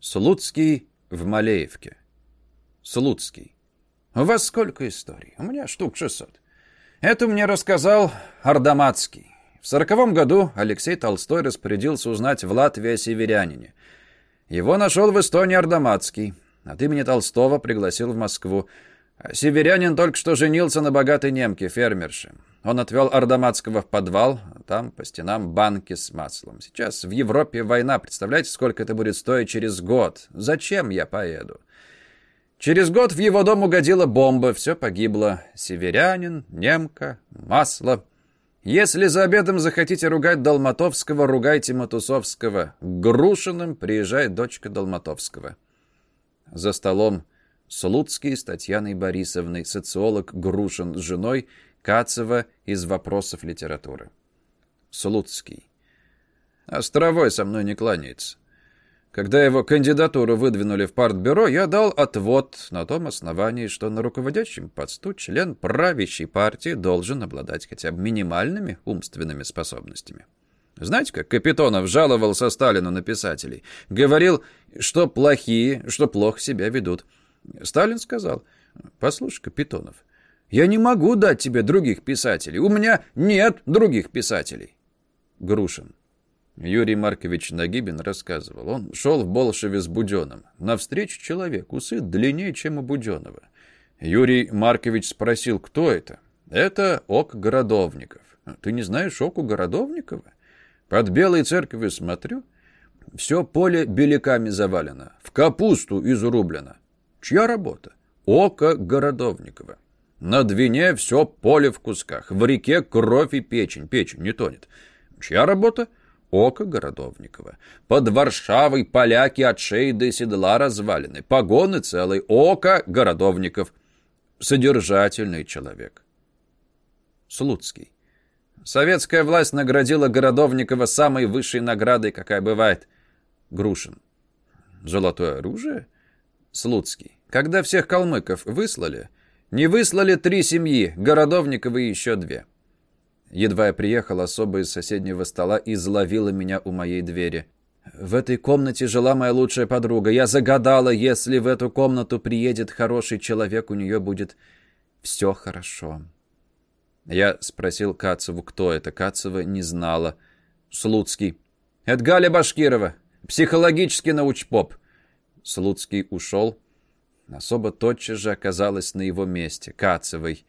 Слуцкий в Малеевке. Слуцкий. У вас сколько историй? У меня штук 600. Это мне рассказал Ардаматский. В сороковом году Алексей Толстой распорядился узнать в Латвии о северянине. Его нашел в Эстонии Ардаматский. От имени Толстого пригласил в Москву. Северянин только что женился на богатой немке, фермерше. Он отвел Ардаматского в подвал, там по стенам банки с маслом. Сейчас в Европе война, представляете, сколько это будет стоить через год? Зачем я поеду? Через год в его дом угодила бомба, все погибло. Северянин, немка, масло. Если за обедом захотите ругать Долматовского, ругайте Матусовского. К Грушиным приезжает дочка Долматовского. За столом Слуцкий с Татьяной Борисовной, социолог Грушин с женой, Кацева из вопросов литературы. Слуцкий. Островой со мной не кланяется. Когда его кандидатуру выдвинули в партбюро, я дал отвод на том основании, что на руководящем посту член правящей партии должен обладать хотя бы минимальными умственными способностями. Знаете, как Капитонов жаловался Сталину на писателей? Говорил, что плохие, что плохо себя ведут. Сталин сказал, послушай, Капитонов, я не могу дать тебе других писателей. У меня нет других писателей. Грушин. Юрий Маркович Нагибин рассказывал. Он шел в Болшеве с Буденным. Навстречу человек, усы длиннее, чем у Буденного. Юрий Маркович спросил, кто это? Это Ок Городовников. Ты не знаешь Оку Городовникова? Под Белой церковью смотрю. Все поле беляками завалено. В капусту изрублено. Чья работа? Ока Городовникова. На Двине все поле в кусках. В реке кровь и печень. Печень не тонет. Чья работа? Око Городовникова. Под Варшавой поляки от шеи до седла развалины. Погоны целой. Око Городовников. Содержательный человек. Слуцкий. Советская власть наградила Городовникова самой высшей наградой, какая бывает. Грушин. Золотое оружие? Слуцкий. Когда всех калмыков выслали, не выслали три семьи, Городовникова и еще две. Едва я приехал, особо из соседнего стола изловила меня у моей двери. В этой комнате жила моя лучшая подруга. Я загадала, если в эту комнату приедет хороший человек, у нее будет все хорошо. Я спросил Кацеву, кто это. Кацева не знала. Слуцкий. Это Галя Башкирова. Психологический научпоп. Слуцкий ушел. Особо тотчас же оказалась на его месте. Кацевой.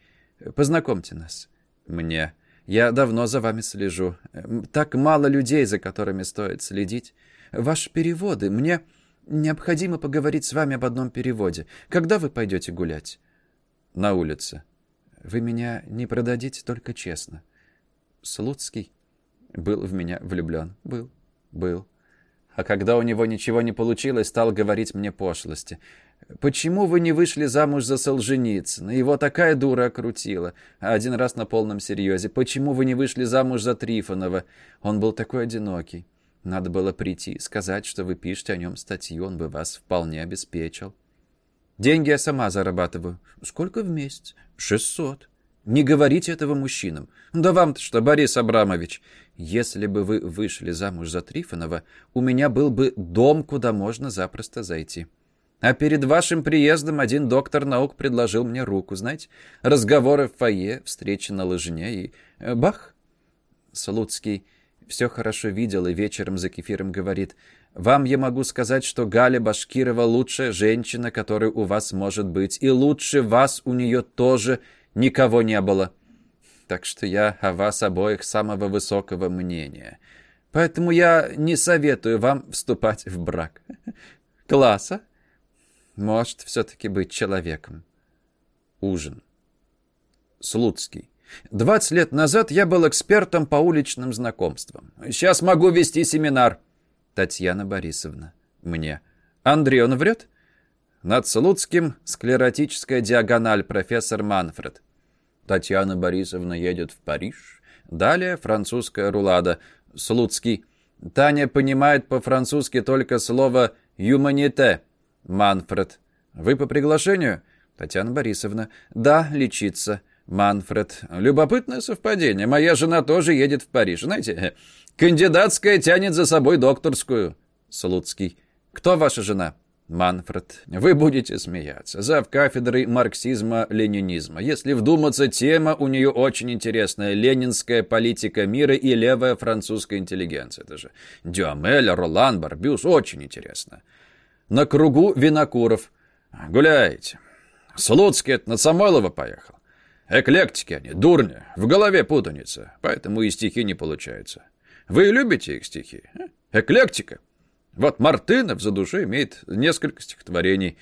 Познакомьте нас. Мне. Я давно за вами слежу. Так мало людей, за которыми стоит следить. Ваши переводы. Мне необходимо поговорить с вами об одном переводе. Когда вы пойдете гулять? На улице. Вы меня не продадите, только честно. Слуцкий был в меня влюблен. Был. Был. А когда у него ничего не получилось, стал говорить мне пошлости. Почему вы не вышли замуж за Солженицына? Его такая дура окрутила. А один раз на полном серьезе. Почему вы не вышли замуж за Трифонова? Он был такой одинокий. Надо было прийти, сказать, что вы пишете о нем статью, он бы вас вполне обеспечил. Деньги я сама зарабатываю. Сколько в месяц? Шестьсот. Не говорите этого мужчинам. Да вам-то что, Борис Абрамович? Если бы вы вышли замуж за Трифонова, у меня был бы дом, куда можно запросто зайти. А перед вашим приездом один доктор наук предложил мне руку, знаете? Разговоры в фойе, встречи на лыжне и... Э, бах! Слуцкий все хорошо видел и вечером за кефиром говорит, «Вам я могу сказать, что Галя Башкирова лучшая женщина, которая у вас может быть, и лучше вас у нее тоже никого не было. Так что я о вас обоих самого высокого мнения. Поэтому я не советую вам вступать в брак. Класса? Может все-таки быть человеком. Ужин. Слуцкий. Двадцать лет назад я был экспертом по уличным знакомствам. Сейчас могу вести семинар. Татьяна Борисовна. Мне. Андрей, он врет? Над Слуцким склеротическая диагональ, профессор Манфред. Татьяна Борисовна едет в Париж. Далее французская рулада. Слуцкий. Таня понимает по-французски только слово «юманите». Манфред. Вы по приглашению? Татьяна Борисовна. Да, лечиться. Манфред. Любопытное совпадение. Моя жена тоже едет в Париж. Знаете, кандидатская тянет за собой докторскую. Слуцкий. Кто ваша жена? Манфред, вы будете смеяться. Зав кафедрой марксизма-ленинизма. Если вдуматься, тема у нее очень интересная. Ленинская политика мира и левая французская интеллигенция. Это же Дюамель, Ролан, Барбюс. Очень интересно. На кругу Винокуров. Гуляете. Слуцкий это на Самойлова поехал. Эклектики они, дурня. В голове путаница. Поэтому и стихи не получаются. Вы любите их стихи? Эклектика. Вот Мартынов за душой имеет несколько стихотворений.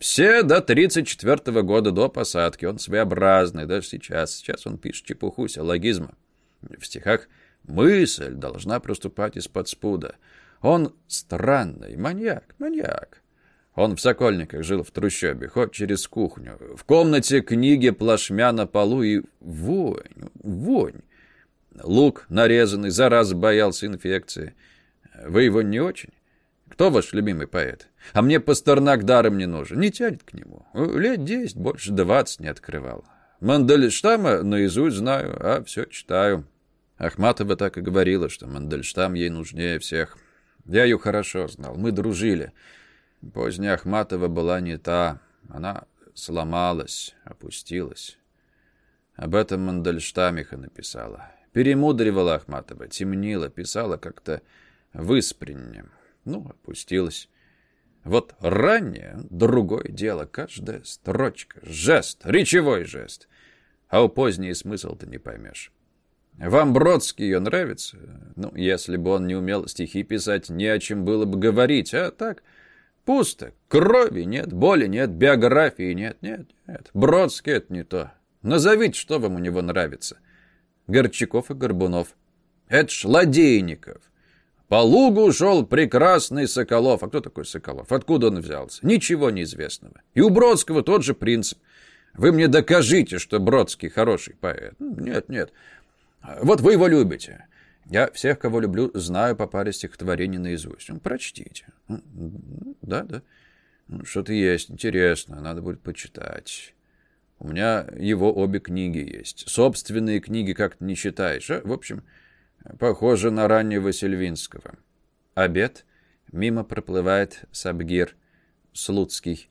Все до 34 -го года, до посадки. Он своеобразный, даже сейчас. Сейчас он пишет чепуху, силлогизма. В стихах мысль должна проступать из-под спуда. Он странный, маньяк, маньяк. Он в Сокольниках жил в трущобе, ход через кухню. В комнате книги плашмя на полу и вонь, вонь. Лук нарезанный, за раз боялся инфекции. Вы его не очень? Кто ваш любимый поэт? А мне Пастернак даром не нужен. Не тянет к нему. Лет десять, больше двадцать не открывал. Мандельштама наизусть знаю, а все читаю. Ахматова так и говорила, что Мандельштам ей нужнее всех. Я ее хорошо знал, мы дружили. Поздняя Ахматова была не та. Она сломалась, опустилась. Об этом Мандельштамиха написала. Перемудривала Ахматова, темнила, писала как-то выспренне. Ну, опустилась. Вот ранее другое дело. Каждая строчка, жест, речевой жест. А у поздний смысл ты не поймешь. Вам Бродский ее нравится? Ну, если бы он не умел стихи писать, не о чем было бы говорить. А так, пусто. Крови нет, боли нет, биографии нет. Нет, нет. Бродский — это не то. Назовите, что вам у него нравится. Горчаков и Горбунов. Это ж Ладейников. По лугу шел прекрасный Соколов. А кто такой Соколов? Откуда он взялся? Ничего неизвестного. И у Бродского тот же принцип. Вы мне докажите, что Бродский хороший поэт. Нет, нет. Вот вы его любите. Я всех, кого люблю, знаю по паре стихотворений наизусть. Ну, прочтите. Ну, да, да. Ну, что-то есть интересно, надо будет почитать. У меня его обе книги есть. Собственные книги как-то не считаешь, а? В общем, Похоже на раннего Сильвинского. Обед. Мимо проплывает Сабгир Слуцкий.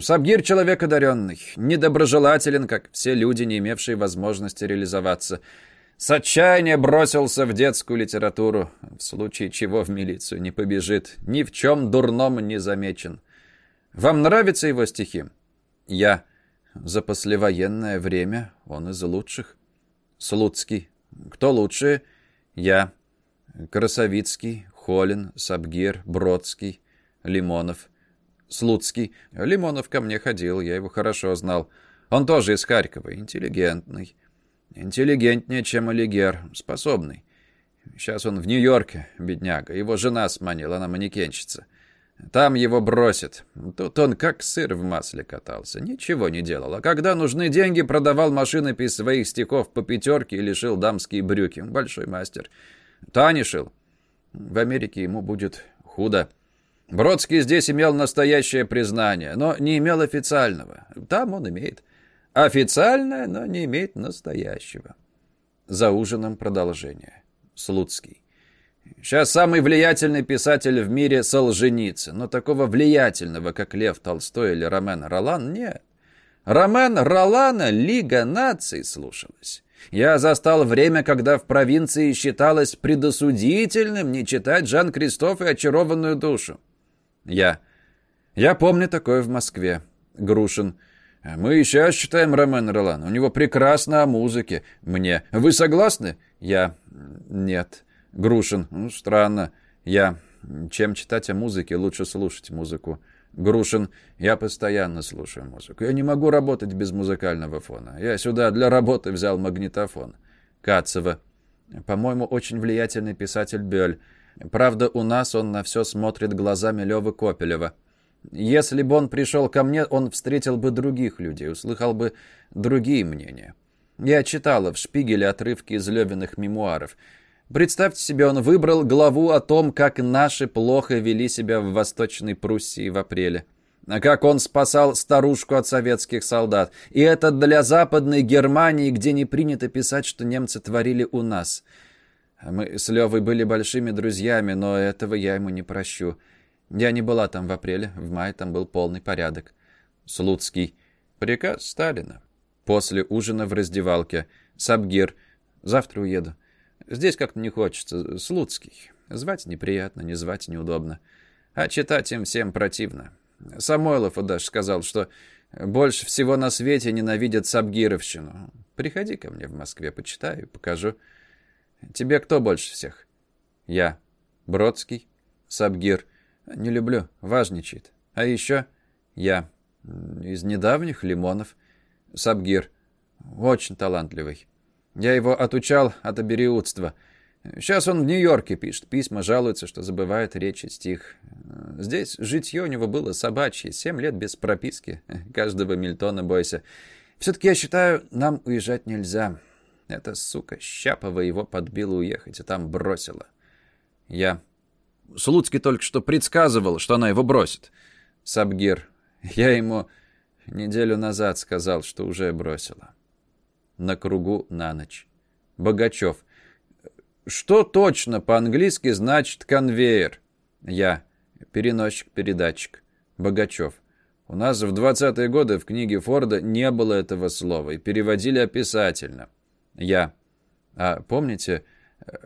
Сабгир — человек одаренный, недоброжелателен, как все люди, не имевшие возможности реализоваться. С отчаяния бросился в детскую литературу, в случае чего в милицию не побежит, ни в чем дурном не замечен. Вам нравятся его стихи? Я. За послевоенное время он из лучших. Слуцкий. Кто лучшие? Я, Красовицкий, Холин, Сабгир, Бродский, Лимонов, Слуцкий. Лимонов ко мне ходил, я его хорошо знал. Он тоже из Харькова, интеллигентный. Интеллигентнее, чем Алигер, способный. Сейчас он в Нью-Йорке, бедняга. Его жена сманила, она манекенщица. Там его бросят. Тут он как сыр в масле катался. Ничего не делал. А когда нужны деньги, продавал машинопись своих стихов по пятерке и лишил дамские брюки. Большой мастер. Тани шил. В Америке ему будет худо. Бродский здесь имел настоящее признание, но не имел официального. Там он имеет официальное, но не имеет настоящего. За ужином продолжение. Слуцкий. Сейчас самый влиятельный писатель в мире Солженицын, но такого влиятельного, как Лев Толстой или Ромен Ролан, нет. Ромен Ролана Лига наций слушалась. Я застал время, когда в провинции считалось предосудительным не читать Жан-Кристоф и «Очарованную душу». Я. Я помню такое в Москве. Грушин. Мы и сейчас читаем Ромен Ролан. У него прекрасно о музыке. Мне. Вы согласны? Я. Нет. Грушин. Ну, странно. Я. Чем читать о музыке, лучше слушать музыку. Грушин. Я постоянно слушаю музыку. Я не могу работать без музыкального фона. Я сюда для работы взял магнитофон. Кацева. По-моему, очень влиятельный писатель Бёль. Правда, у нас он на все смотрит глазами Лёвы Копелева. Если бы он пришел ко мне, он встретил бы других людей, услыхал бы другие мнения. Я читала в Шпигеле отрывки из Левиных мемуаров. Представьте себе, он выбрал главу о том, как наши плохо вели себя в Восточной Пруссии в апреле. А как он спасал старушку от советских солдат. И это для Западной Германии, где не принято писать, что немцы творили у нас. Мы с Левой были большими друзьями, но этого я ему не прощу. Я не была там в апреле, в мае там был полный порядок. Слуцкий. Приказ Сталина. После ужина в раздевалке. Сабгир. Завтра уеду. Здесь как-то не хочется. Слуцкий. Звать неприятно, не звать неудобно. А читать им всем противно. Самойлов даже сказал, что больше всего на свете ненавидят Сабгировщину. Приходи ко мне в Москве, почитаю, покажу. Тебе кто больше всех? Я. Бродский. Сабгир. Не люблю, важничает. А еще я. Из недавних Лимонов. Сабгир. Очень талантливый. Я его отучал от абериутства. Сейчас он в Нью-Йорке пишет письма, жалуется, что забывает речь и стих. Здесь житье у него было собачье, семь лет без прописки. Каждого Мильтона бойся. Все-таки я считаю, нам уезжать нельзя. Эта сука Щапова его подбила уехать, а там бросила. Я. Слуцкий только что предсказывал, что она его бросит. Сабгир. Я ему неделю назад сказал, что уже бросила. На кругу на ночь. Богачев. Что точно по-английски значит конвейер? Я. Переносчик-передатчик. Богачев. У нас в 20-е годы в книге Форда не было этого слова и переводили описательно. Я. А помните,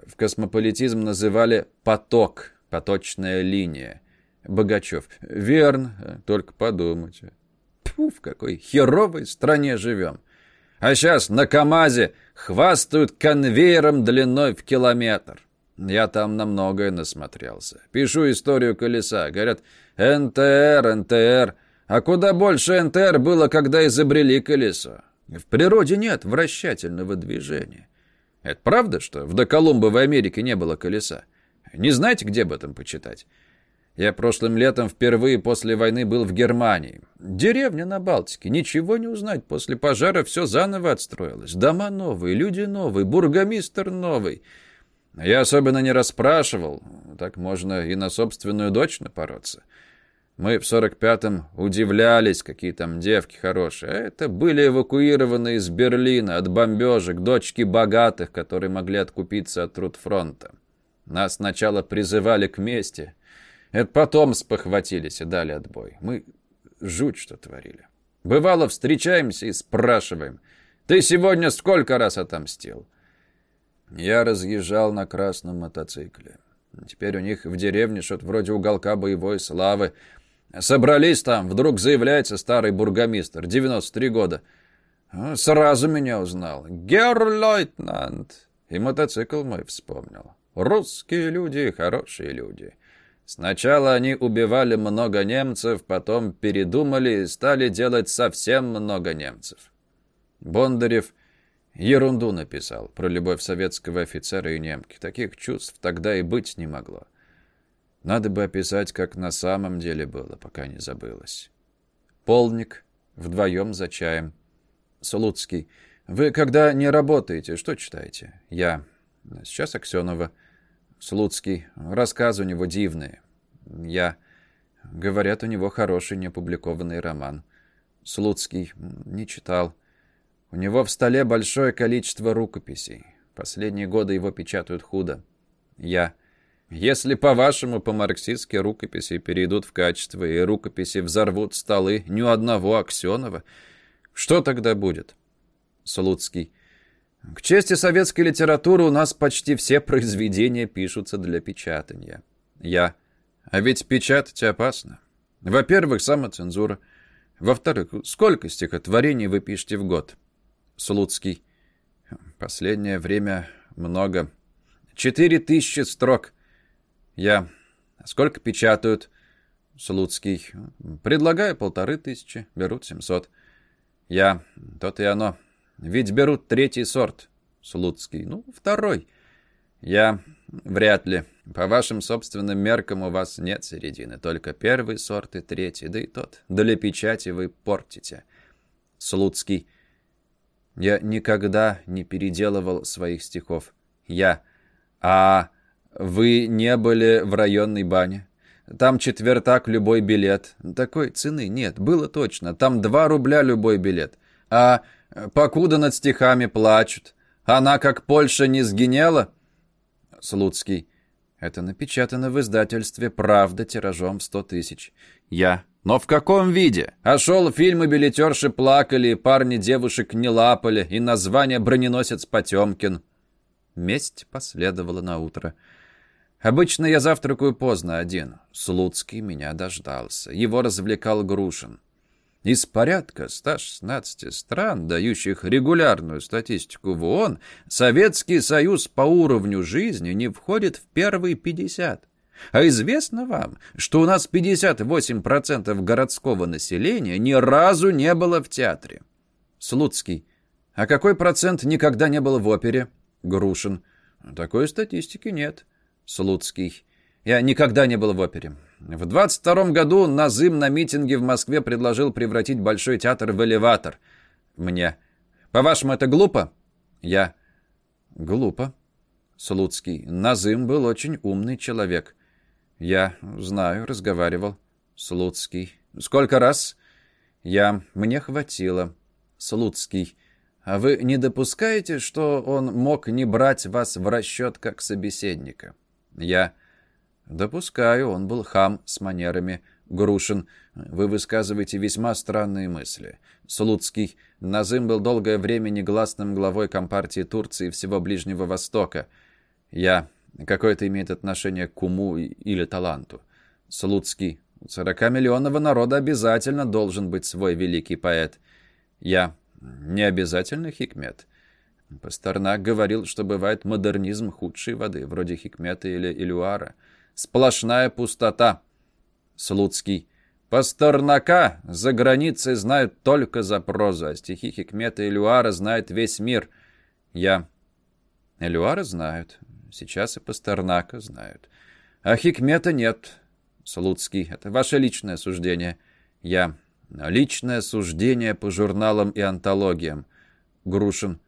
в космополитизм называли «поток», «поточная линия». Богачев. Верно, только подумать. Тьфу, в какой херовой стране живем. А сейчас на КамАЗе хвастают конвейером длиной в километр. Я там на многое насмотрелся. Пишу историю колеса. Говорят, НТР, НТР. А куда больше НТР было, когда изобрели колесо? В природе нет вращательного движения. Это правда, что в доколумбовой Америке не было колеса? Не знаете, где об этом почитать? Я прошлым летом впервые после войны был в Германии. Деревня на Балтике. Ничего не узнать. После пожара все заново отстроилось. Дома новые, люди новые, бургомистр новый. Я особенно не расспрашивал. Так можно и на собственную дочь напороться. Мы в 45-м удивлялись, какие там девки хорошие. А это были эвакуированы из Берлина от бомбежек, дочки богатых, которые могли откупиться от труд фронта. Нас сначала призывали к мести. Это потом спохватились и дали отбой. Мы жуть что творили. Бывало, встречаемся и спрашиваем. «Ты сегодня сколько раз отомстил?» Я разъезжал на красном мотоцикле. Теперь у них в деревне что-то вроде уголка боевой славы. Собрались там, вдруг заявляется старый бургомистр, 93 года. Сразу меня узнал. Герр-лейтенант. И мотоцикл мой вспомнил. Русские люди, хорошие люди. Сначала они убивали много немцев, потом передумали и стали делать совсем много немцев. Бондарев ерунду написал про любовь советского офицера и немки. Таких чувств тогда и быть не могло. Надо бы описать, как на самом деле было, пока не забылось. Полник. Вдвоем за чаем. Слуцкий. Вы, когда не работаете, что читаете? Я. Сейчас Аксенова. Слуцкий. Рассказы у него дивные. Я. Говорят, у него хороший неопубликованный роман. Слуцкий. Не читал. У него в столе большое количество рукописей. Последние годы его печатают худо. Я. Если, по-вашему, по-марксистски рукописи перейдут в качество, и рукописи взорвут столы ни у одного Аксенова, что тогда будет? Слуцкий. К чести советской литературы у нас почти все произведения пишутся для печатания. Я. А ведь печатать опасно. Во-первых, самоцензура. Во-вторых, сколько стихотворений вы пишете в год? Слуцкий. Последнее время много. Четыре тысячи строк. Я. Сколько печатают? Слуцкий. Предлагаю полторы тысячи. Берут семьсот. Я. То-то и оно. Ведь берут третий сорт. Слуцкий. Ну, второй. Я. Вряд ли. По вашим собственным меркам у вас нет середины. Только первый сорт и третий. Да и тот. Для печати вы портите. Слуцкий. Я никогда не переделывал своих стихов. Я. А... Вы не были в районной бане? Там четвертак любой билет. Такой цены нет, было точно. Там два рубля любой билет. А покуда над стихами плачут. Она, как Польша, не сгинела? Слуцкий. Это напечатано в издательстве «Правда» тиражом в сто тысяч. Я. Но в каком виде? А шел фильм, и билетерши плакали, и парни девушек не лапали, и название «Броненосец Потемкин». Месть последовала на утро. Обычно я завтракаю поздно один. Слуцкий меня дождался. Его развлекал Грушин. Из порядка 116 стран, дающих регулярную статистику в ООН, Советский Союз по уровню жизни не входит в первые 50. А известно вам, что у нас 58% городского населения ни разу не было в театре? Слуцкий. А какой процент никогда не был в опере? Грушин. Такой статистики нет. Слуцкий. Я никогда не был в опере. В 22 году Назым на митинге в Москве предложил превратить Большой театр в элеватор. Мне. По-вашему, это глупо? Я. Глупо. Слуцкий. Назым был очень умный человек. Я знаю, разговаривал. Слуцкий. Сколько раз? Я. Мне хватило. Слуцкий. А вы не допускаете, что он мог не брать вас в расчет как собеседника? Я. «Допускаю, он был хам с манерами. Грушин, вы высказываете весьма странные мысли. Слуцкий, Назым был долгое время негласным главой Компартии Турции и всего Ближнего Востока. Я... Какое это имеет отношение к уму или таланту? Слуцкий, у 40-миллионного народа обязательно должен быть свой великий поэт. Я... Не обязательно Хикмет. Пастернак говорил, что бывает модернизм худшей воды, вроде Хикмета или Илюара. Сплошная пустота. Слуцкий. Пастернака за границей знают только за прозу, а стихи Хикмета и Люара знает весь мир. Я. Элюара знают. Сейчас и Пастернака знают. А Хикмета нет. Слуцкий. Это ваше личное суждение. Я. Личное суждение по журналам и антологиям. Грушин.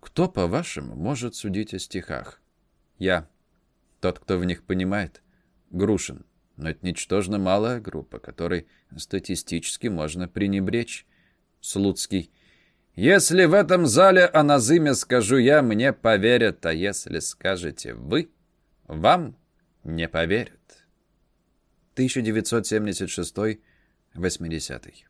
Кто, по-вашему, может судить о стихах? Я. Тот, кто в них понимает. Грушин. Но это ничтожно малая группа, которой статистически можно пренебречь. Слуцкий. Если в этом зале о Назыме скажу я, мне поверят, а если скажете вы, вам не поверят. 1976-80